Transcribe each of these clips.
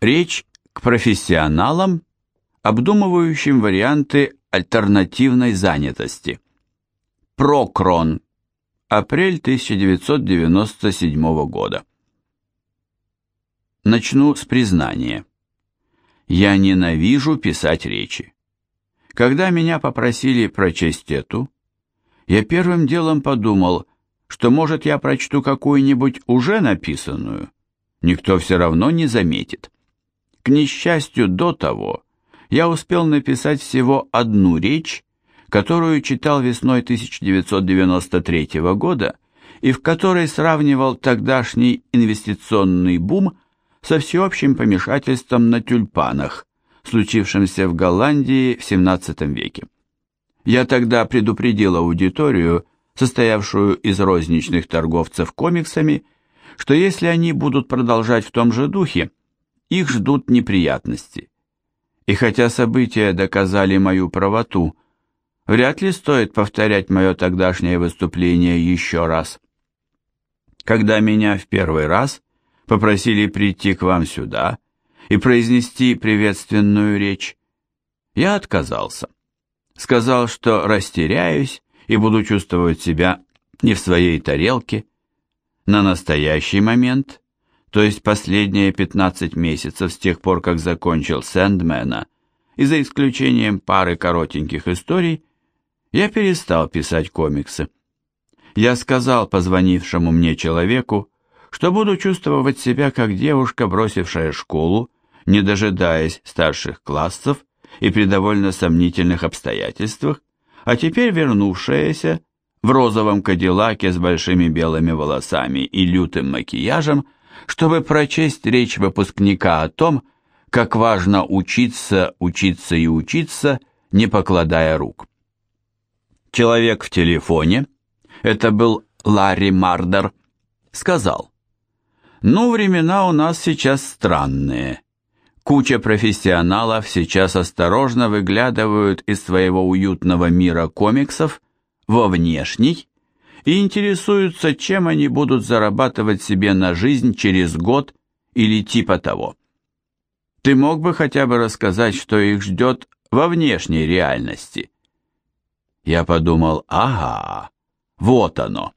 Речь к профессионалам, обдумывающим варианты альтернативной занятости. Прокрон. Апрель 1997 года. Начну с признания. Я ненавижу писать речи. Когда меня попросили прочесть эту, я первым делом подумал, что, может, я прочту какую-нибудь уже написанную. Никто все равно не заметит. К несчастью, до того я успел написать всего одну речь, которую читал весной 1993 года и в которой сравнивал тогдашний инвестиционный бум со всеобщим помешательством на тюльпанах, случившимся в Голландии в XVII веке. Я тогда предупредил аудиторию, состоявшую из розничных торговцев комиксами, что если они будут продолжать в том же духе, их ждут неприятности. И хотя события доказали мою правоту, вряд ли стоит повторять мое тогдашнее выступление еще раз. Когда меня в первый раз попросили прийти к вам сюда и произнести приветственную речь, я отказался. Сказал, что растеряюсь и буду чувствовать себя не в своей тарелке. На настоящий момент то есть последние 15 месяцев с тех пор, как закончил Сэндмена, и за исключением пары коротеньких историй, я перестал писать комиксы. Я сказал позвонившему мне человеку, что буду чувствовать себя как девушка, бросившая школу, не дожидаясь старших классов и при довольно сомнительных обстоятельствах, а теперь вернувшаяся в розовом кадиллаке с большими белыми волосами и лютым макияжем чтобы прочесть речь выпускника о том, как важно учиться, учиться и учиться, не покладая рук. Человек в телефоне, это был Ларри Мардер, сказал, «Ну, времена у нас сейчас странные. Куча профессионалов сейчас осторожно выглядывают из своего уютного мира комиксов во внешний, и интересуются, чем они будут зарабатывать себе на жизнь через год или типа того. Ты мог бы хотя бы рассказать, что их ждет во внешней реальности? Я подумал, ага, вот оно.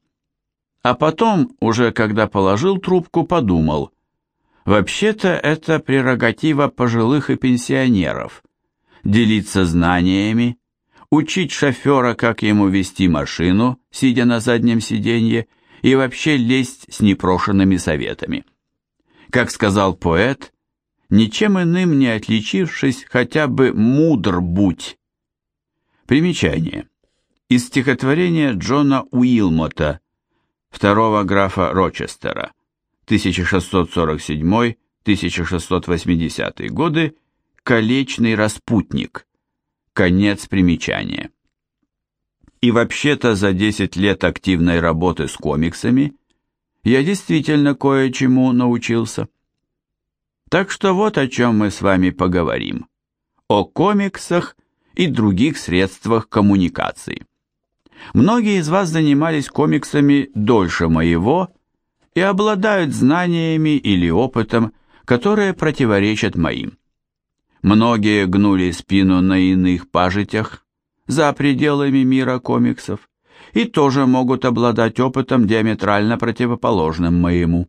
А потом, уже когда положил трубку, подумал, вообще-то это прерогатива пожилых и пенсионеров, делиться знаниями, учить шофера, как ему вести машину, сидя на заднем сиденье, и вообще лезть с непрошенными советами. Как сказал поэт, ничем иным не отличившись, хотя бы мудр будь. Примечание. Из стихотворения Джона Уилмота, второго графа Рочестера, 1647-1680 годы, «Колечный распутник», Конец примечания. И вообще-то за 10 лет активной работы с комиксами я действительно кое-чему научился. Так что вот о чем мы с вами поговорим. О комиксах и других средствах коммуникации. Многие из вас занимались комиксами дольше моего и обладают знаниями или опытом, которые противоречат моим. Многие гнули спину на иных пажитях, за пределами мира комиксов, и тоже могут обладать опытом диаметрально противоположным моему.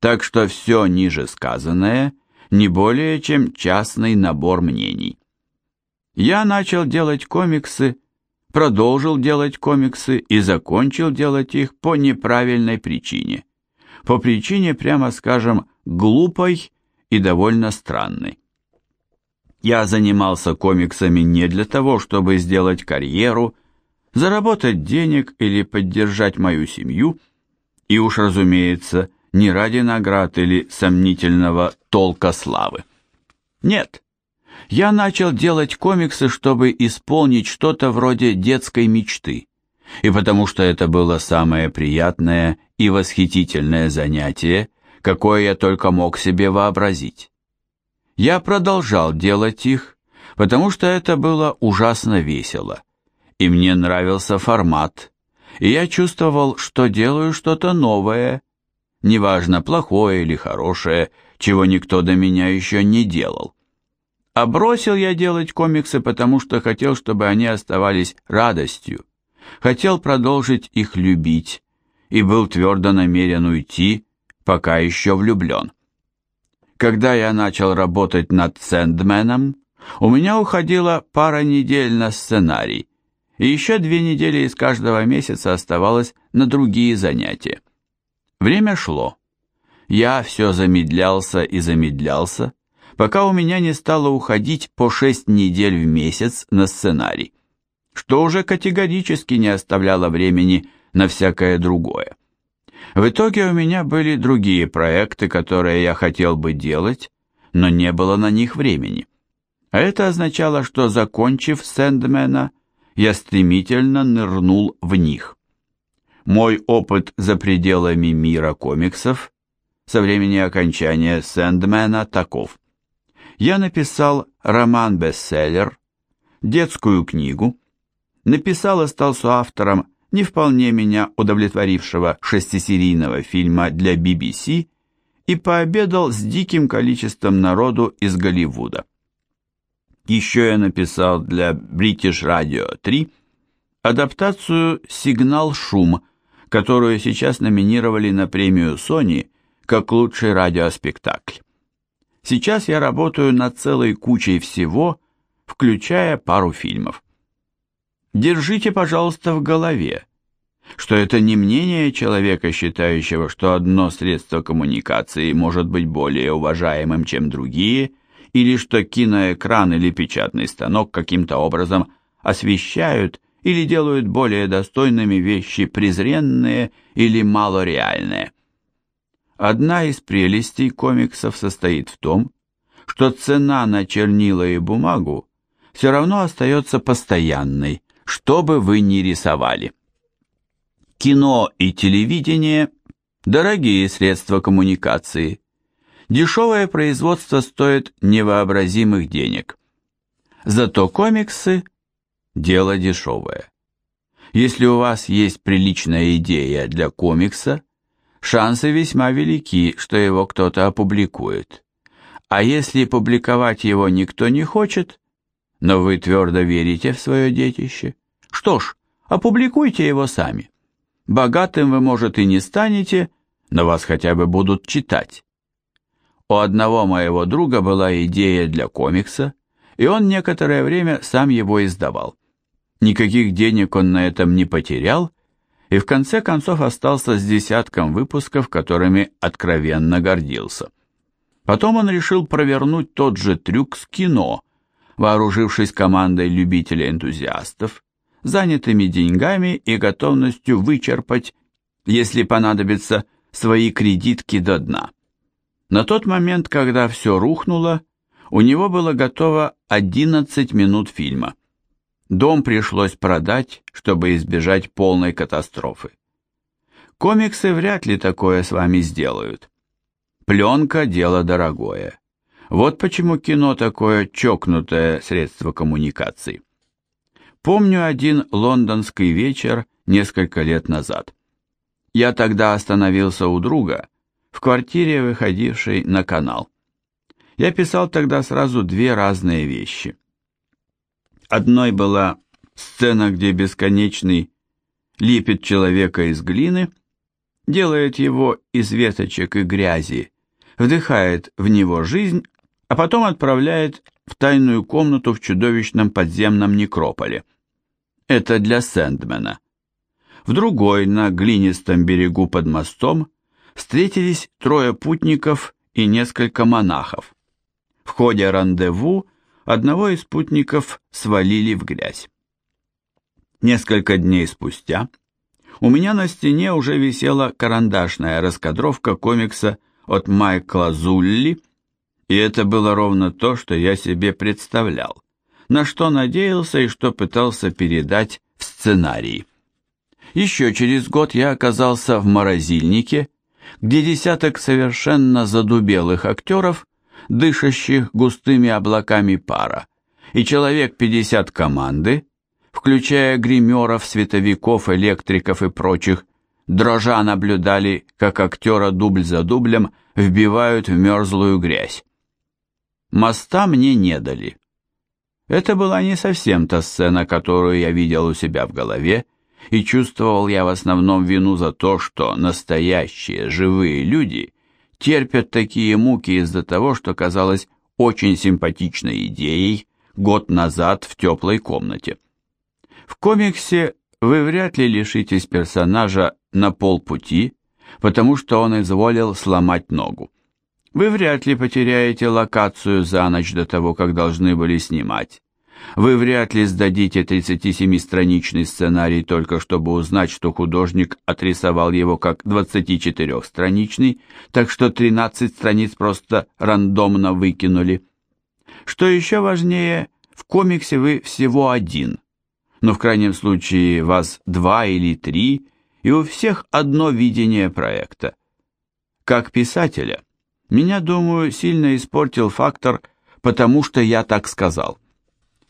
Так что все ниже сказанное не более чем частный набор мнений. Я начал делать комиксы, продолжил делать комиксы и закончил делать их по неправильной причине. По причине, прямо скажем, глупой и довольно странной. Я занимался комиксами не для того, чтобы сделать карьеру, заработать денег или поддержать мою семью, и уж, разумеется, не ради наград или сомнительного толка славы. Нет, я начал делать комиксы, чтобы исполнить что-то вроде детской мечты, и потому что это было самое приятное и восхитительное занятие, какое я только мог себе вообразить. Я продолжал делать их, потому что это было ужасно весело, и мне нравился формат, и я чувствовал, что делаю что-то новое, неважно, плохое или хорошее, чего никто до меня еще не делал. А бросил я делать комиксы, потому что хотел, чтобы они оставались радостью, хотел продолжить их любить. И был твердо намерен уйти, пока еще влюблен. Когда я начал работать над «Сэндменом», у меня уходила пара недель на сценарий, и еще две недели из каждого месяца оставалось на другие занятия. Время шло. Я все замедлялся и замедлялся, пока у меня не стало уходить по шесть недель в месяц на сценарий, что уже категорически не оставляло времени на всякое другое. В итоге у меня были другие проекты, которые я хотел бы делать, но не было на них времени. А это означало, что, закончив «Сэндмена», я стремительно нырнул в них. Мой опыт за пределами мира комиксов со времени окончания «Сэндмена» таков. Я написал роман-бестселлер, детскую книгу, написал и стал соавтором не вполне меня удовлетворившего шестисерийного фильма для BBC и пообедал с диким количеством народу из Голливуда. Еще я написал для British Radio 3 адаптацию «Сигнал-шум», которую сейчас номинировали на премию Sony как лучший радиоспектакль. Сейчас я работаю над целой кучей всего, включая пару фильмов. Держите, пожалуйста, в голове, что это не мнение человека, считающего, что одно средство коммуникации может быть более уважаемым, чем другие – или что киноэкран или печатный станок каким-то образом освещают или делают более достойными вещи презренные или малореальные. Одна из прелестей комиксов состоит в том, что цена на чернила и бумагу все равно остается постоянной, что бы вы ни рисовали. Кино и телевидение – дорогие средства коммуникации – Дешевое производство стоит невообразимых денег. Зато комиксы – дело дешевое. Если у вас есть приличная идея для комикса, шансы весьма велики, что его кто-то опубликует. А если публиковать его никто не хочет, но вы твердо верите в свое детище, что ж, опубликуйте его сами. Богатым вы, может, и не станете, но вас хотя бы будут читать. У одного моего друга была идея для комикса, и он некоторое время сам его издавал. Никаких денег он на этом не потерял, и в конце концов остался с десятком выпусков, которыми откровенно гордился. Потом он решил провернуть тот же трюк с кино, вооружившись командой любителей-энтузиастов, занятыми деньгами и готовностью вычерпать, если понадобится, свои кредитки до дна. На тот момент, когда все рухнуло, у него было готово 11 минут фильма. Дом пришлось продать, чтобы избежать полной катастрофы. Комиксы вряд ли такое с вами сделают. Пленка – дело дорогое. Вот почему кино такое чокнутое средство коммуникации. Помню один лондонский вечер несколько лет назад. Я тогда остановился у друга – в квартире, выходившей на канал. Я писал тогда сразу две разные вещи. Одной была сцена, где бесконечный лепит человека из глины, делает его из веточек и грязи, вдыхает в него жизнь, а потом отправляет в тайную комнату в чудовищном подземном некрополе. Это для Сэндмена. В другой, на глинистом берегу под мостом, встретились трое путников и несколько монахов. В ходе рандеву одного из путников свалили в грязь. Несколько дней спустя у меня на стене уже висела карандашная раскадровка комикса от Майкла Зулли, и это было ровно то, что я себе представлял, на что надеялся и что пытался передать в сценарии. Еще через год я оказался в морозильнике где десяток совершенно задубелых актеров, дышащих густыми облаками пара, и человек 50 команды, включая гримеров, световиков, электриков и прочих, дрожа наблюдали, как актера дубль за дублем вбивают в мерзлую грязь. Моста мне не дали. Это была не совсем та сцена, которую я видел у себя в голове, и чувствовал я в основном вину за то, что настоящие живые люди терпят такие муки из-за того, что казалось очень симпатичной идеей год назад в теплой комнате. В комиксе вы вряд ли лишитесь персонажа на полпути, потому что он изволил сломать ногу. Вы вряд ли потеряете локацию за ночь до того, как должны были снимать. Вы вряд ли сдадите 37-страничный сценарий только чтобы узнать, что художник отрисовал его как 24-страничный, так что 13 страниц просто рандомно выкинули. Что еще важнее, в комиксе вы всего один, но в крайнем случае вас два или три, и у всех одно видение проекта. Как писателя, меня, думаю, сильно испортил фактор «потому что я так сказал».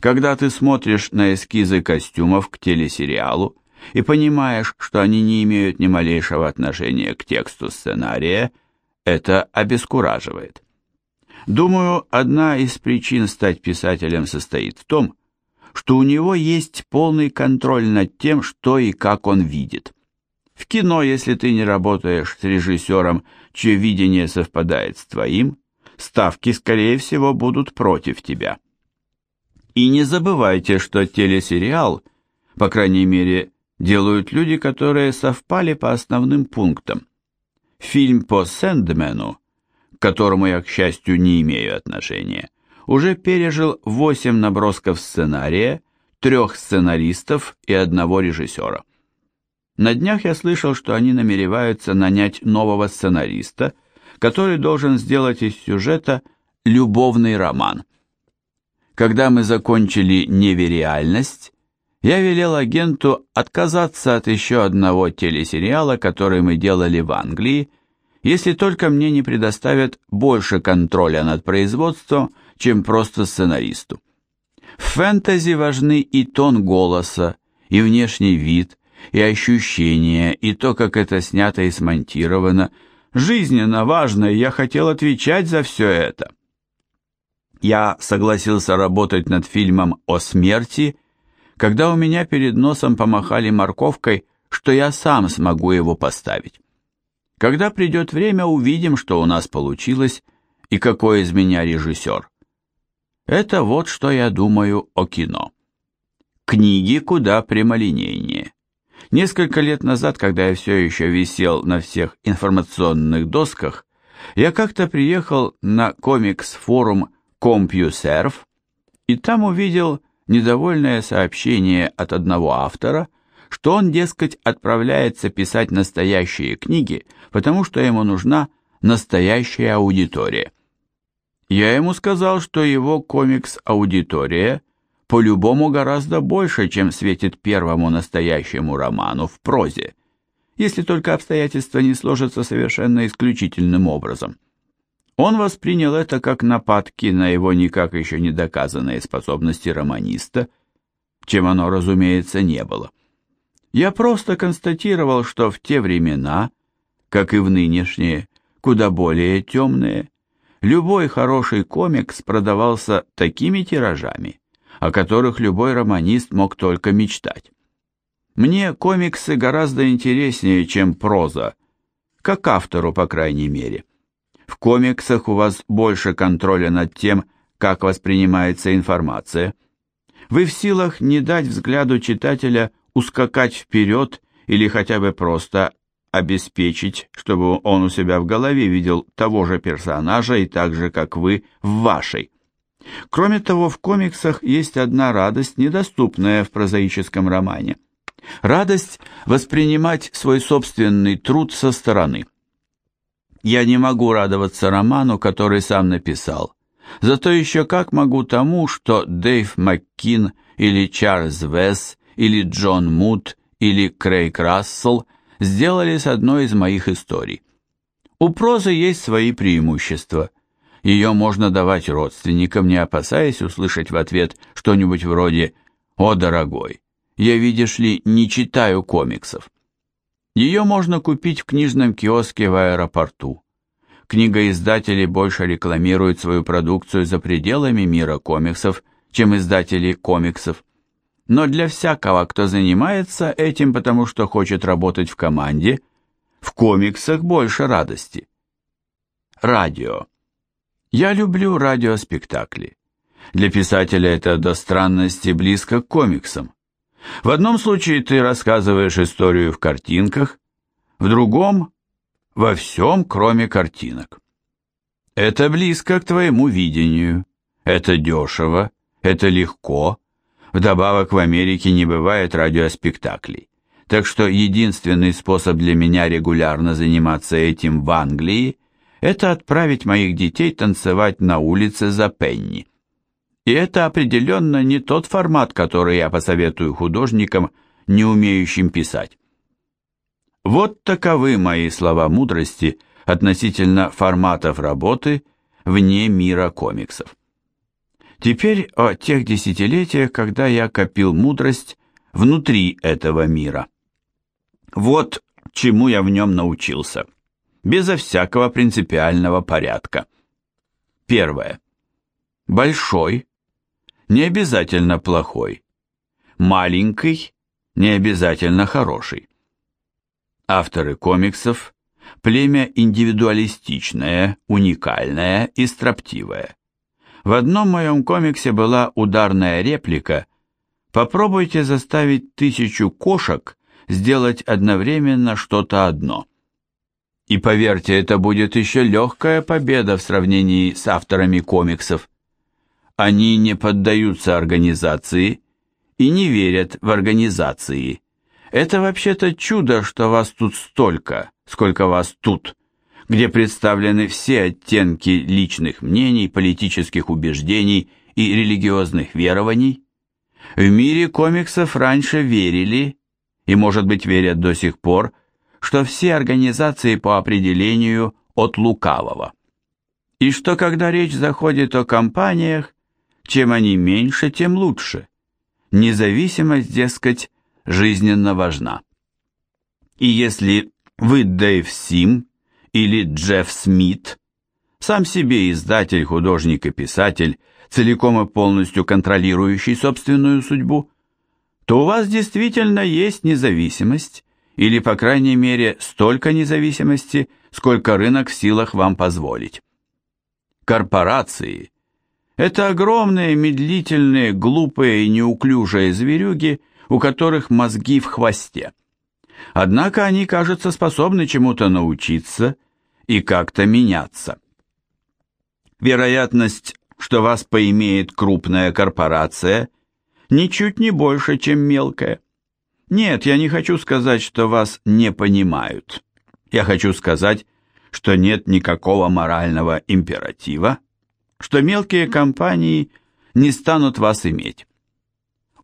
Когда ты смотришь на эскизы костюмов к телесериалу и понимаешь, что они не имеют ни малейшего отношения к тексту сценария, это обескураживает. Думаю, одна из причин стать писателем состоит в том, что у него есть полный контроль над тем, что и как он видит. В кино, если ты не работаешь с режиссером, чье видение совпадает с твоим, ставки, скорее всего, будут против тебя. И не забывайте, что телесериал, по крайней мере, делают люди, которые совпали по основным пунктам. Фильм по Сэндмену, к которому я, к счастью, не имею отношения, уже пережил 8 набросков сценария, трех сценаристов и одного режиссера. На днях я слышал, что они намереваются нанять нового сценариста, который должен сделать из сюжета любовный роман. Когда мы закончили «Невериальность», я велел агенту отказаться от еще одного телесериала, который мы делали в Англии, если только мне не предоставят больше контроля над производством, чем просто сценаристу. В фэнтези важны и тон голоса, и внешний вид, и ощущения, и то, как это снято и смонтировано. Жизненно важно, и я хотел отвечать за все это. Я согласился работать над фильмом о смерти, когда у меня перед носом помахали морковкой, что я сам смогу его поставить. Когда придет время, увидим, что у нас получилось и какой из меня режиссер. Это вот что я думаю о кино. Книги куда прямолинейнее. Несколько лет назад, когда я все еще висел на всех информационных досках, я как-то приехал на комикс-форум CompuServe, и там увидел недовольное сообщение от одного автора, что он, дескать, отправляется писать настоящие книги, потому что ему нужна настоящая аудитория. Я ему сказал, что его комикс-аудитория по-любому гораздо больше, чем светит первому настоящему роману в прозе, если только обстоятельства не сложатся совершенно исключительным образом. Он воспринял это как нападки на его никак еще не доказанные способности романиста, чем оно, разумеется, не было. Я просто констатировал, что в те времена, как и в нынешние, куда более темные, любой хороший комикс продавался такими тиражами, о которых любой романист мог только мечтать. Мне комиксы гораздо интереснее, чем проза, как автору, по крайней мере. В комиксах у вас больше контроля над тем, как воспринимается информация. Вы в силах не дать взгляду читателя ускакать вперед или хотя бы просто обеспечить, чтобы он у себя в голове видел того же персонажа и так же, как вы, в вашей. Кроме того, в комиксах есть одна радость, недоступная в прозаическом романе. Радость воспринимать свой собственный труд со стороны – я не могу радоваться роману, который сам написал. Зато еще как могу тому, что Дэйв Маккин или Чарльз Весс или Джон Мут или Крейг Рассел сделали с одной из моих историй. У прозы есть свои преимущества. Ее можно давать родственникам, не опасаясь услышать в ответ что-нибудь вроде «О, дорогой, я, видишь ли, не читаю комиксов». Ее можно купить в книжном киоске в аэропорту. Книгоиздатели больше рекламируют свою продукцию за пределами мира комиксов, чем издатели комиксов. Но для всякого, кто занимается этим, потому что хочет работать в команде, в комиксах больше радости. Радио. Я люблю радиоспектакли. Для писателя это до странности близко к комиксам. В одном случае ты рассказываешь историю в картинках, в другом – во всем, кроме картинок. Это близко к твоему видению, это дешево, это легко. Вдобавок в Америке не бывает радиоспектаклей. Так что единственный способ для меня регулярно заниматься этим в Англии – это отправить моих детей танцевать на улице за пенни. И это определенно не тот формат, который я посоветую художникам, не умеющим писать. Вот таковы мои слова мудрости относительно форматов работы вне мира комиксов. Теперь о тех десятилетиях, когда я копил мудрость внутри этого мира. Вот чему я в нем научился, безо всякого принципиального порядка. Первое. Большой, не обязательно плохой. Маленький, не обязательно хороший. Авторы комиксов – племя индивидуалистичное, уникальное и строптивое. В одном моем комиксе была ударная реплика «Попробуйте заставить тысячу кошек сделать одновременно что-то одно». И поверьте, это будет еще легкая победа в сравнении с авторами комиксов. Они не поддаются организации и не верят в организации. Это вообще-то чудо, что вас тут столько, сколько вас тут, где представлены все оттенки личных мнений, политических убеждений и религиозных верований. В мире комиксов раньше верили, и, может быть, верят до сих пор, что все организации по определению от лукавого. И что когда речь заходит о компаниях, чем они меньше, тем лучше. Независимость, дескать, жизненно важна. И если вы Дэйв Сим или Джефф Смит, сам себе издатель, художник и писатель, целиком и полностью контролирующий собственную судьбу, то у вас действительно есть независимость, или, по крайней мере, столько независимости, сколько рынок в силах вам позволить. Корпорации – это огромные, медлительные, глупые и неуклюжие зверюги, у которых мозги в хвосте. Однако они, кажется, способны чему-то научиться и как-то меняться. Вероятность, что вас поимеет крупная корпорация, ничуть не больше, чем мелкая. Нет, я не хочу сказать, что вас не понимают. Я хочу сказать, что нет никакого морального императива, что мелкие компании не станут вас иметь.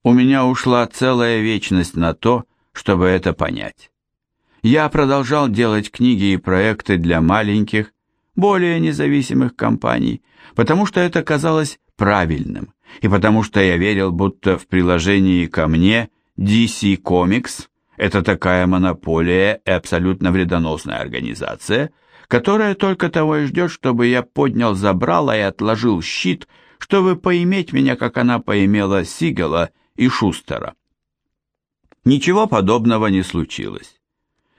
У меня ушла целая вечность на то, чтобы это понять. Я продолжал делать книги и проекты для маленьких, более независимых компаний, потому что это казалось правильным, и потому что я верил, будто в приложении ко мне DC Comics – это такая монополия и абсолютно вредоносная организация – которая только того и ждет, чтобы я поднял забрало и отложил щит, чтобы поиметь меня, как она поимела Сигела и Шустера. Ничего подобного не случилось.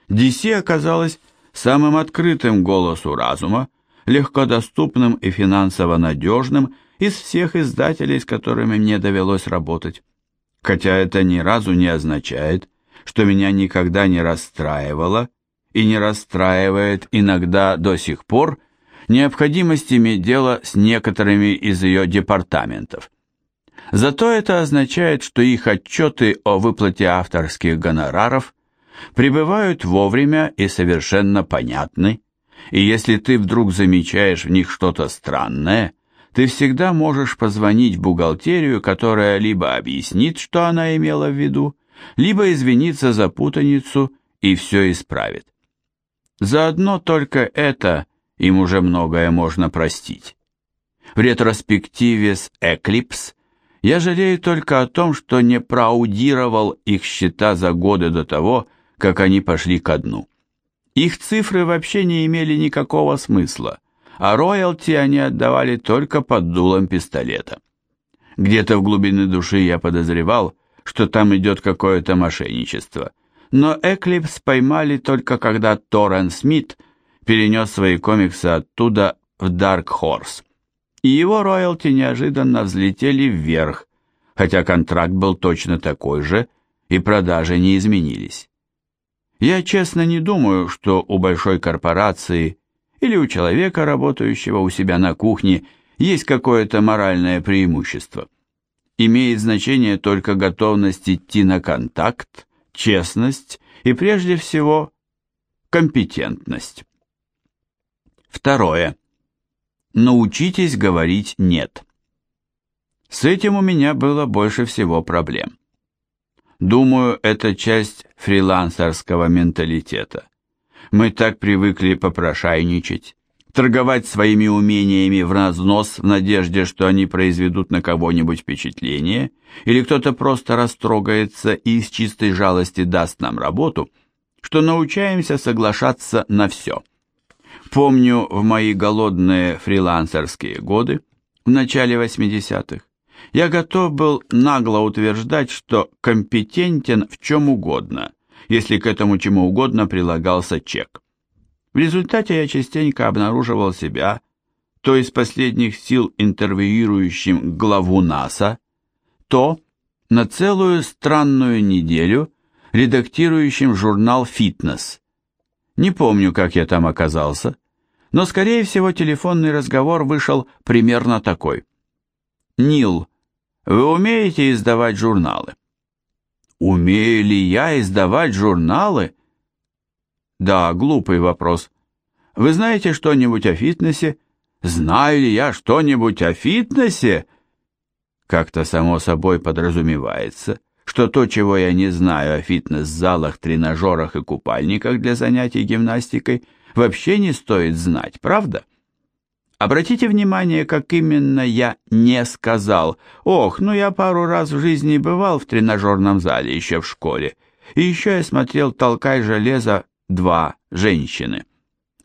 DC оказалась самым открытым голосу разума, легкодоступным и финансово надежным из всех издателей, с которыми мне довелось работать. Хотя это ни разу не означает, что меня никогда не расстраивало и не расстраивает иногда до сих пор необходимость иметь дело с некоторыми из ее департаментов. Зато это означает, что их отчеты о выплате авторских гонораров прибывают вовремя и совершенно понятны, и если ты вдруг замечаешь в них что-то странное, ты всегда можешь позвонить в бухгалтерию, которая либо объяснит, что она имела в виду, либо извиниться за путаницу и все исправит. Заодно только это им уже многое можно простить. В ретроспективе с Eclipse я жалею только о том, что не проаудировал их счета за годы до того, как они пошли ко дну. Их цифры вообще не имели никакого смысла, а роялти они отдавали только под дулом пистолета. Где-то в глубине души я подозревал, что там идет какое-то мошенничество, но Эклипс поймали только когда Торрен Смит перенес свои комиксы оттуда в Dark Horse, и его роялти неожиданно взлетели вверх, хотя контракт был точно такой же, и продажи не изменились. Я честно не думаю, что у большой корпорации или у человека, работающего у себя на кухне, есть какое-то моральное преимущество. Имеет значение только готовность идти на контакт, честность и прежде всего компетентность. Второе. Научитесь говорить «нет». С этим у меня было больше всего проблем. Думаю, это часть фрилансерского менталитета. Мы так привыкли попрошайничать, торговать своими умениями в разнос в надежде, что они произведут на кого-нибудь впечатление, или кто-то просто растрогается и из чистой жалости даст нам работу, что научаемся соглашаться на все. Помню в мои голодные фрилансерские годы, в начале 80-х, я готов был нагло утверждать, что компетентен в чем угодно, если к этому чему угодно прилагался чек. В результате я частенько обнаруживал себя то из последних сил интервьюирующим главу НАСА, то на целую странную неделю редактирующим журнал «Фитнес». Не помню, как я там оказался, но, скорее всего, телефонный разговор вышел примерно такой. «Нил, вы умеете издавать журналы? Умею ли я издавать журналы? Да, глупый вопрос. Вы знаете что-нибудь о фитнесе? Знаю ли я что-нибудь о фитнесе? Как-то само собой подразумевается, что то, чего я не знаю о фитнес-залах, тренажерах и купальниках для занятий гимнастикой, вообще не стоит знать, правда? Обратите внимание, как именно я не сказал. Ох, ну я пару раз в жизни бывал в тренажерном зале еще в школе. И еще я смотрел «Толкай железо» два женщины.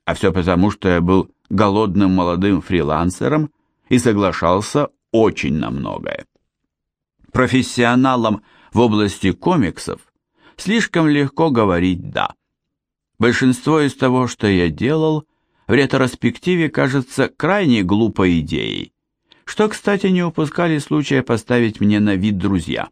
А все потому, что я был голодным молодым фрилансером и соглашался очень на многое. Профессионалам в области комиксов слишком легко говорить «да». Большинство из того, что я делал, в ретроспективе кажется крайне глупой идеей, что, кстати, не упускали случая поставить мне на вид друзья.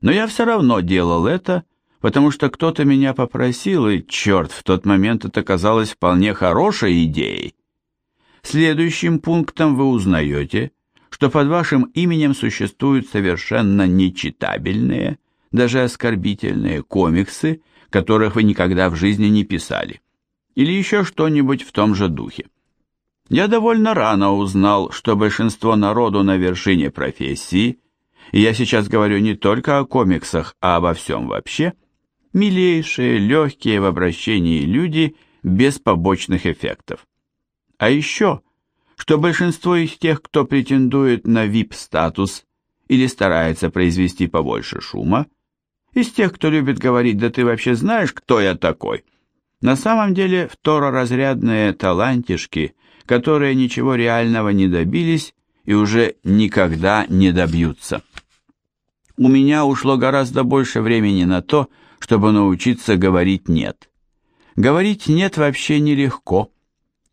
Но я все равно делал это, потому что кто-то меня попросил, и, черт, в тот момент это казалось вполне хорошей идеей. Следующим пунктом вы узнаете, что под вашим именем существуют совершенно нечитабельные, даже оскорбительные комиксы, которых вы никогда в жизни не писали или еще что-нибудь в том же духе. Я довольно рано узнал, что большинство народу на вершине профессии, и я сейчас говорю не только о комиксах, а обо всем вообще, милейшие, легкие в обращении люди без побочных эффектов. А еще, что большинство из тех, кто претендует на VIP-статус или старается произвести побольше шума, из тех, кто любит говорить «да ты вообще знаешь, кто я такой», на самом деле второразрядные талантишки, которые ничего реального не добились и уже никогда не добьются. У меня ушло гораздо больше времени на то, чтобы научиться говорить «нет». Говорить «нет» вообще нелегко.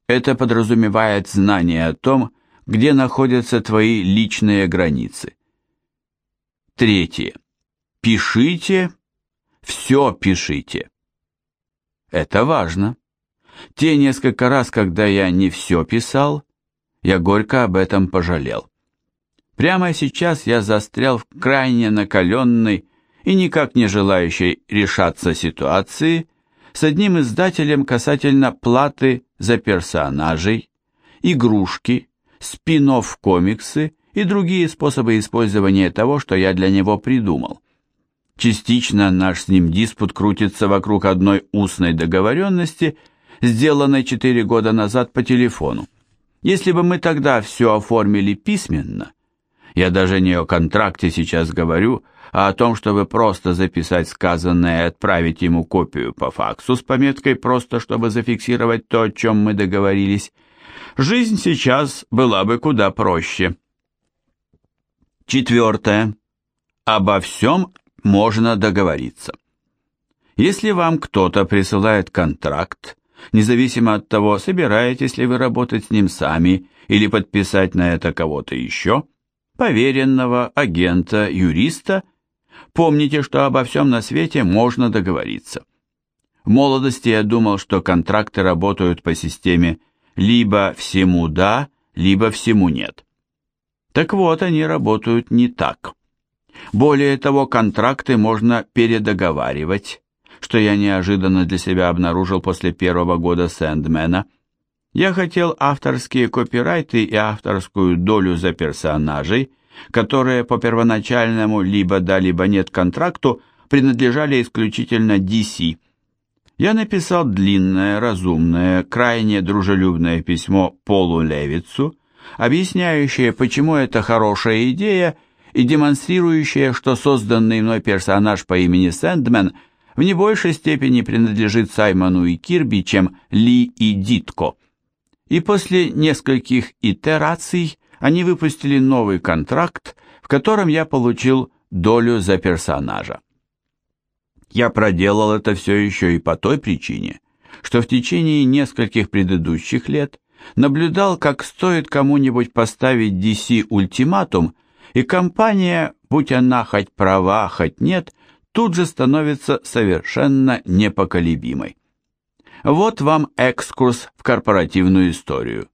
Это подразумевает знание о том, где находятся твои личные границы. Третье. Пишите, все пишите. Это важно. Те несколько раз, когда я не все писал, я горько об этом пожалел. Прямо сейчас я застрял в крайне накаленной и никак не желающей решаться ситуации с одним издателем касательно платы за персонажей, игрушки, спин комиксы и другие способы использования того, что я для него придумал. Частично наш с ним диспут крутится вокруг одной устной договоренности, сделанной четыре года назад по телефону. Если бы мы тогда все оформили письменно, Я даже не о контракте сейчас говорю, а о том, чтобы просто записать сказанное и отправить ему копию по факсу с пометкой «просто», чтобы зафиксировать то, о чем мы договорились. Жизнь сейчас была бы куда проще. Четвертое. Обо всем можно договориться. Если вам кто-то присылает контракт, независимо от того, собираетесь ли вы работать с ним сами или подписать на это кого-то еще, поверенного, агента, юриста, помните, что обо всем на свете можно договориться. В молодости я думал, что контракты работают по системе либо всему да, либо всему нет. Так вот, они работают не так. Более того, контракты можно передоговаривать, что я неожиданно для себя обнаружил после первого года Сэндмена. Я хотел авторские копирайты и авторскую долю за персонажей, которые по первоначальному либо да, либо нет контракту принадлежали исключительно DC. Я написал длинное, разумное, крайне дружелюбное письмо Полу Левицу, объясняющее, почему это хорошая идея и демонстрирующее, что созданный мной персонаж по имени Сэндмен в не большей степени принадлежит Саймону и Кирби, чем Ли и Дитко. И после нескольких итераций они выпустили новый контракт, в котором я получил долю за персонажа. Я проделал это все еще и по той причине, что в течение нескольких предыдущих лет наблюдал, как стоит кому-нибудь поставить DC ультиматум, и компания, будь она хоть права, хоть нет, тут же становится совершенно непоколебимой. Вот вам экскурс в корпоративную историю.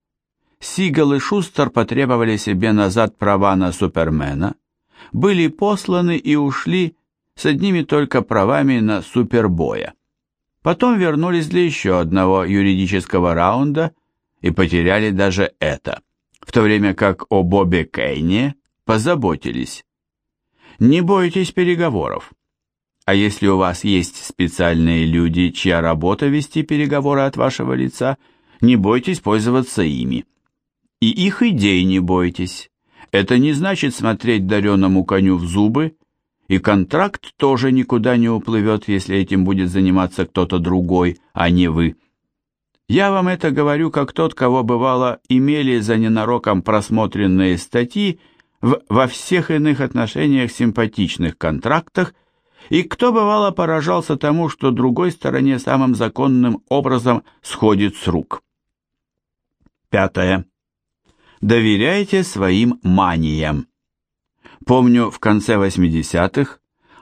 Сигал и Шустер потребовали себе назад права на Супермена, были посланы и ушли с одними только правами на Супербоя. Потом вернулись для еще одного юридического раунда и потеряли даже это, в то время как о Бобе Кейне позаботились. Не бойтесь переговоров. А если у вас есть специальные люди, чья работа вести переговоры от вашего лица, не бойтесь пользоваться ими. И их идей не бойтесь. Это не значит смотреть дареному коню в зубы, и контракт тоже никуда не уплывет, если этим будет заниматься кто-то другой, а не вы. Я вам это говорю как тот, кого бывало имели за ненароком просмотренные статьи в во всех иных отношениях симпатичных контрактах, и кто бывало поражался тому, что другой стороне самым законным образом сходит с рук. Пятое. Доверяйте своим маниям. Помню, в конце 80-х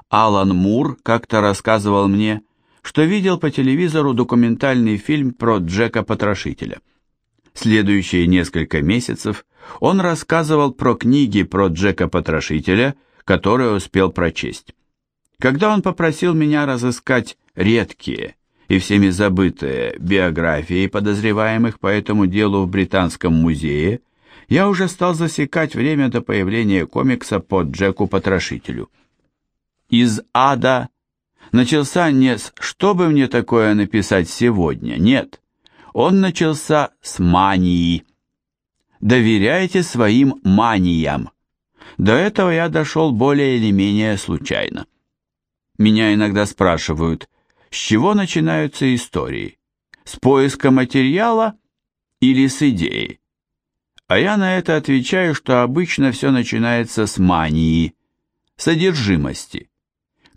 Алан Мур как-то рассказывал мне, что видел по телевизору документальный фильм про Джека Потрошителя. Следующие несколько месяцев он рассказывал про книги про Джека Потрошителя, которые успел прочесть. Когда он попросил меня разыскать редкие и всеми забытые биографии подозреваемых по этому делу в Британском музее, я уже стал засекать время до появления комикса по Джеку Потрошителю. Из ада начался не с «что бы мне такое написать сегодня», нет, он начался с мании. Доверяйте своим маниям. До этого я дошел более или менее случайно. Меня иногда спрашивают, с чего начинаются истории? С поиска материала или с идеи? А я на это отвечаю, что обычно все начинается с мании, содержимости.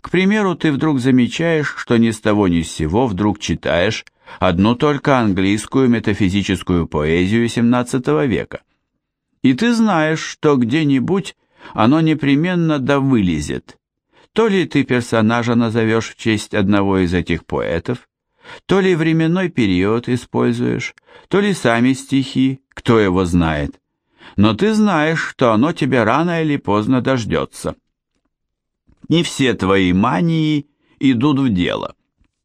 К примеру, ты вдруг замечаешь, что ни с того ни с сего вдруг читаешь одну только английскую метафизическую поэзию XVII века. И ты знаешь, что где-нибудь оно непременно да вылезет. То ли ты персонажа назовешь в честь одного из этих поэтов, то ли временной период используешь, то ли сами стихи, кто его знает. Но ты знаешь, что оно тебя рано или поздно дождется. Не все твои мании идут в дело.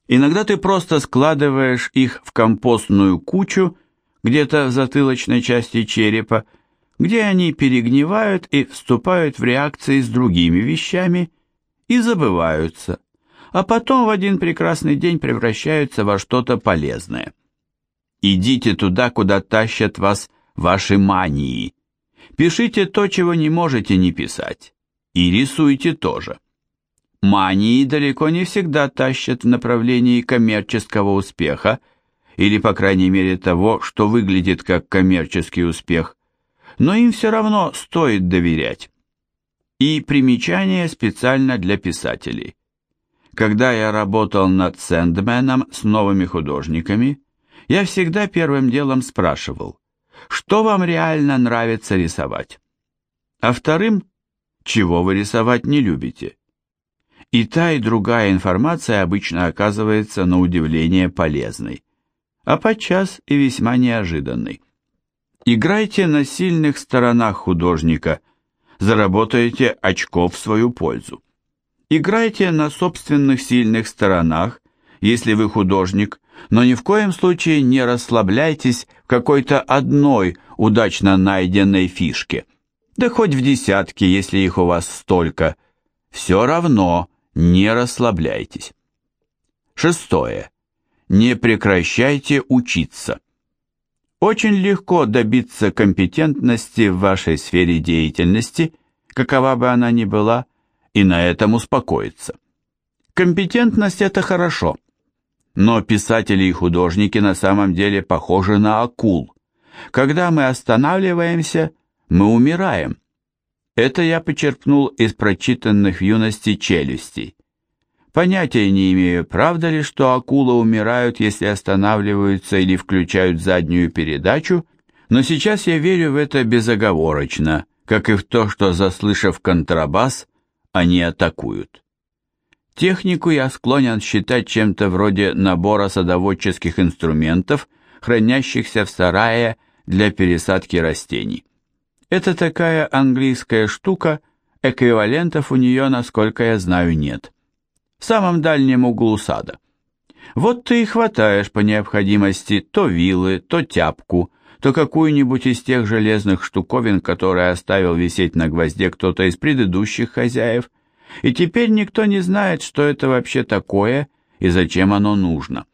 Иногда ты просто складываешь их в компостную кучу, где-то в затылочной части черепа, где они перегнивают и вступают в реакции с другими вещами и забываются, а потом в один прекрасный день превращаются во что-то полезное. Идите туда, куда тащат вас ваши мании. Пишите то, чего не можете не писать. И рисуйте тоже. Мании далеко не всегда тащат в направлении коммерческого успеха, или, по крайней мере, того, что выглядит как коммерческий успех, но им все равно стоит доверять. И примечание специально для писателей. Когда я работал над Сэндменом с новыми художниками, я всегда первым делом спрашивал, что вам реально нравится рисовать? А вторым, чего вы рисовать не любите? И та, и другая информация обычно оказывается на удивление полезной, а подчас и весьма неожиданной. Играйте на сильных сторонах художника, заработаете очков в свою пользу. Играйте на собственных сильных сторонах, если вы художник, но ни в коем случае не расслабляйтесь в какой-то одной удачно найденной фишке. Да хоть в десятке, если их у вас столько. Все равно не расслабляйтесь. Шестое. Не прекращайте учиться. Очень легко добиться компетентности в вашей сфере деятельности, какова бы она ни была, и на этом успокоиться. Компетентность – это хорошо – но писатели и художники на самом деле похожи на акул. Когда мы останавливаемся, мы умираем. Это я почерпнул из прочитанных в юности челюстей. Понятия не имею, правда ли, что акулы умирают, если останавливаются или включают заднюю передачу, но сейчас я верю в это безоговорочно, как и в то, что, заслышав контрабас, они атакуют. Технику я склонен считать чем-то вроде набора садоводческих инструментов, хранящихся в сарае для пересадки растений. Это такая английская штука, эквивалентов у нее, насколько я знаю, нет. В самом дальнем углу сада. Вот ты и хватаешь по необходимости то вилы, то тяпку, то какую-нибудь из тех железных штуковин, которые оставил висеть на гвозде кто-то из предыдущих хозяев, и теперь никто не знает, что это вообще такое и зачем оно нужно.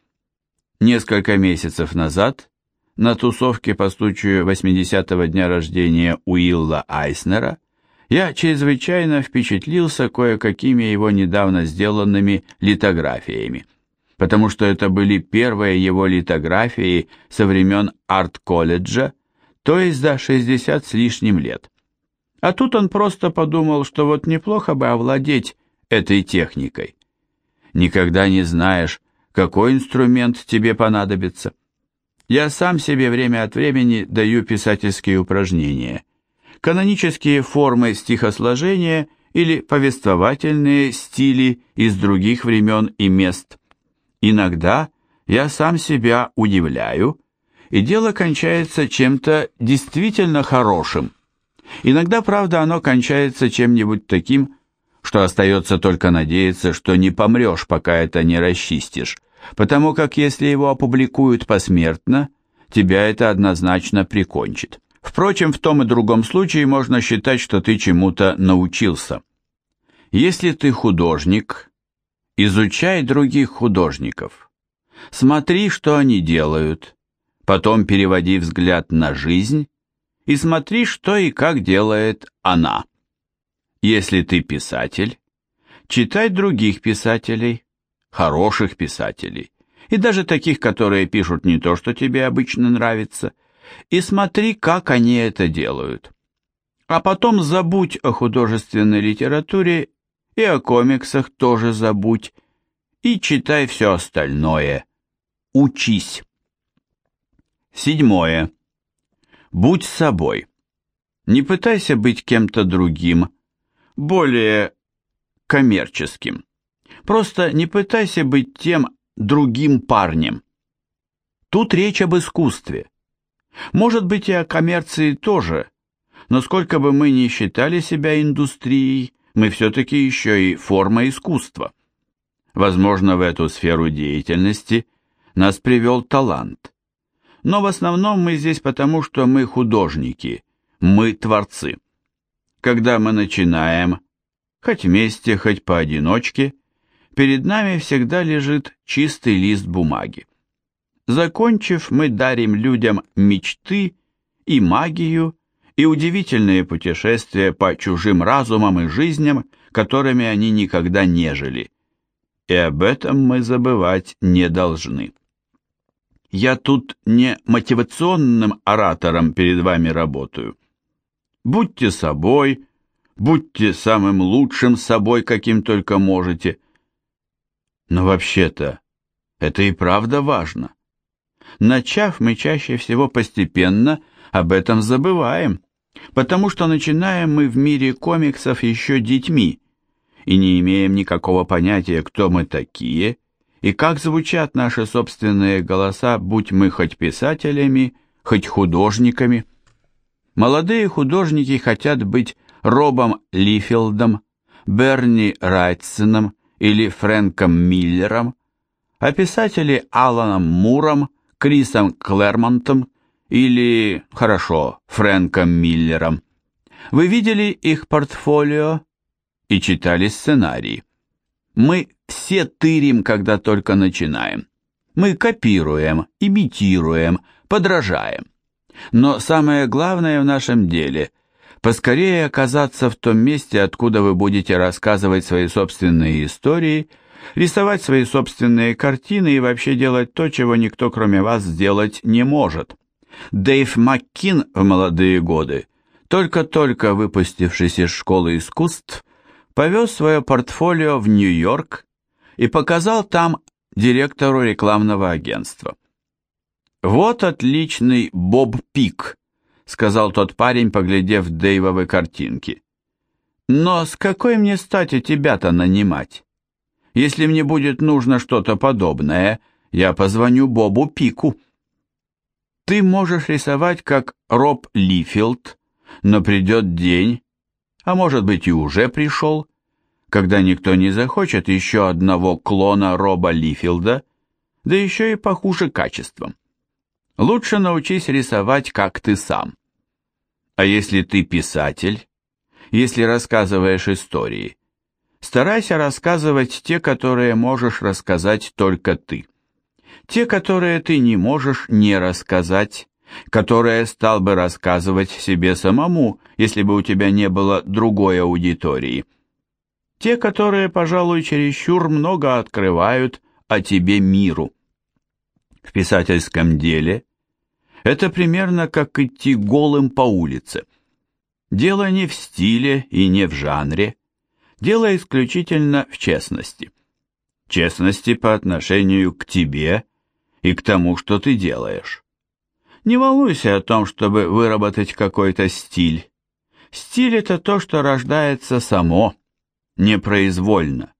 Несколько месяцев назад на тусовке по случаю 80-го дня рождения Уилла Айснера я чрезвычайно впечатлился кое-какими его недавно сделанными литографиями, потому что это были первые его литографии со времен арт-колледжа, то есть за 60 с лишним лет. А тут он просто подумал, что вот неплохо бы овладеть этой техникой. Никогда не знаешь, какой инструмент тебе понадобится. Я сам себе время от времени даю писательские упражнения. Канонические формы стихосложения или повествовательные стили из других времен и мест. Иногда я сам себя удивляю, и дело кончается чем-то действительно хорошим. Иногда, правда, оно кончается чем-нибудь таким, что остается только надеяться, что не помрешь, пока это не расчистишь, потому как если его опубликуют посмертно, тебя это однозначно прикончит. Впрочем, в том и другом случае можно считать, что ты чему-то научился. Если ты художник, изучай других художников. Смотри, что они делают, потом переводи взгляд на жизнь и смотри, что и как делает она. Если ты писатель, читай других писателей, хороших писателей, и даже таких, которые пишут не то, что тебе обычно нравится, и смотри, как они это делают. А потом забудь о художественной литературе и о комиксах тоже забудь, и читай все остальное. Учись. Седьмое. Будь собой. Не пытайся быть кем-то другим, более коммерческим. Просто не пытайся быть тем другим парнем. Тут речь об искусстве. Может быть и о коммерции тоже, но сколько бы мы ни считали себя индустрией, мы все-таки еще и форма искусства. Возможно, в эту сферу деятельности нас привел талант но в основном мы здесь потому, что мы художники, мы творцы. Когда мы начинаем, хоть вместе, хоть поодиночке, перед нами всегда лежит чистый лист бумаги. Закончив, мы дарим людям мечты и магию и удивительные путешествия по чужим разумам и жизням, которыми они никогда не жили. И об этом мы забывать не должны. Я тут не мотивационным оратором перед вами работаю. Будьте собой, будьте самым лучшим собой, каким только можете. Но вообще-то это и правда важно. Начав, мы чаще всего постепенно об этом забываем, потому что начинаем мы в мире комиксов еще детьми и не имеем никакого понятия, кто мы такие и как звучат наши собственные голоса, будь мы хоть писателями, хоть художниками. Молодые художники хотят быть Робом Лифилдом, Берни Райтсоном или Фрэнком Миллером, а писатели Аланом Муром, Крисом Клэрмонтом или, хорошо, Фрэнком Миллером. Вы видели их портфолио и читали сценарии. Мы все тырим, когда только начинаем. Мы копируем, имитируем, подражаем. Но самое главное в нашем деле – поскорее оказаться в том месте, откуда вы будете рассказывать свои собственные истории, рисовать свои собственные картины и вообще делать то, чего никто кроме вас сделать не может. Дэйв Маккин в молодые годы, только-только выпустившись из школы искусств, повез свое портфолио в Нью-Йорк и показал там директору рекламного агентства. «Вот отличный Боб Пик», — сказал тот парень, поглядев Дэйвовы картинки. «Но с какой мне стати тебя-то нанимать? Если мне будет нужно что-то подобное, я позвоню Бобу Пику». Ты можешь рисовать как Роб Лифилд, но придет день, а может быть и уже пришел, когда никто не захочет еще одного клона Роба Лифилда, да еще и похуже качеством. Лучше научись рисовать, как ты сам. А если ты писатель, если рассказываешь истории, старайся рассказывать те, которые можешь рассказать только ты. Те, которые ты не можешь не рассказать, которые стал бы рассказывать себе самому, если бы у тебя не было другой аудитории. Те, которые, пожалуй, чересчур много открывают о тебе миру. В писательском деле это примерно как идти голым по улице. Дело не в стиле и не в жанре, дело исключительно в честности. Честности по отношению к тебе и к тому, что ты делаешь. Не волнуйся о том, чтобы выработать какой-то стиль. Стиль – это то, что рождается само, непроизвольно.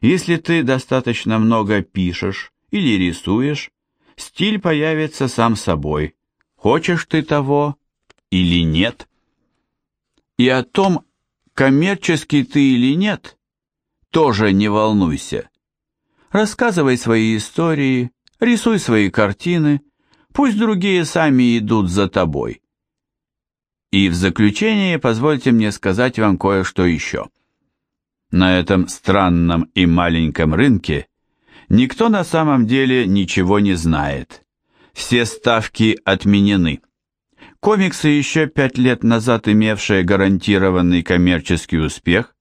Если ты достаточно много пишешь или рисуешь, стиль появится сам собой, хочешь ты того или нет. И о том, коммерческий ты или нет, тоже не волнуйся. Рассказывай свои истории, рисуй свои картины, пусть другие сами идут за тобой. И в заключение позвольте мне сказать вам кое-что еще. На этом странном и маленьком рынке никто на самом деле ничего не знает. Все ставки отменены. Комиксы, еще пять лет назад имевшие гарантированный коммерческий успех,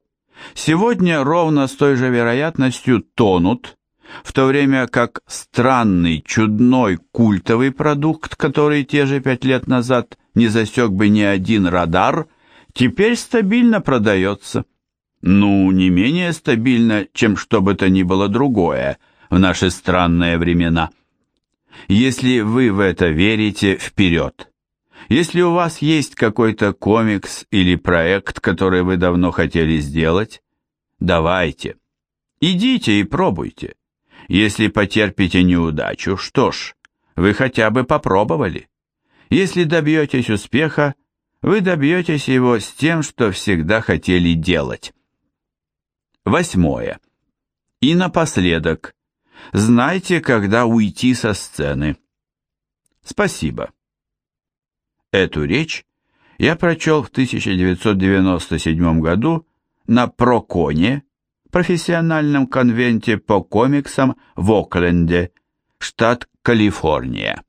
сегодня ровно с той же вероятностью тонут в то время как странный, чудной, культовый продукт, который те же пять лет назад не засек бы ни один радар, теперь стабильно продается. Ну, не менее стабильно, чем что бы то ни было другое в наши странные времена. Если вы в это верите, вперед. Если у вас есть какой-то комикс или проект, который вы давно хотели сделать, давайте. Идите и пробуйте. Если потерпите неудачу, что ж, вы хотя бы попробовали. Если добьетесь успеха, вы добьетесь его с тем, что всегда хотели делать. Восьмое. И напоследок, знайте, когда уйти со сцены. Спасибо. Эту речь я прочел в 1997 году на Проконе профессиональном конвенте по комиксам в Окленде, штат Калифорния.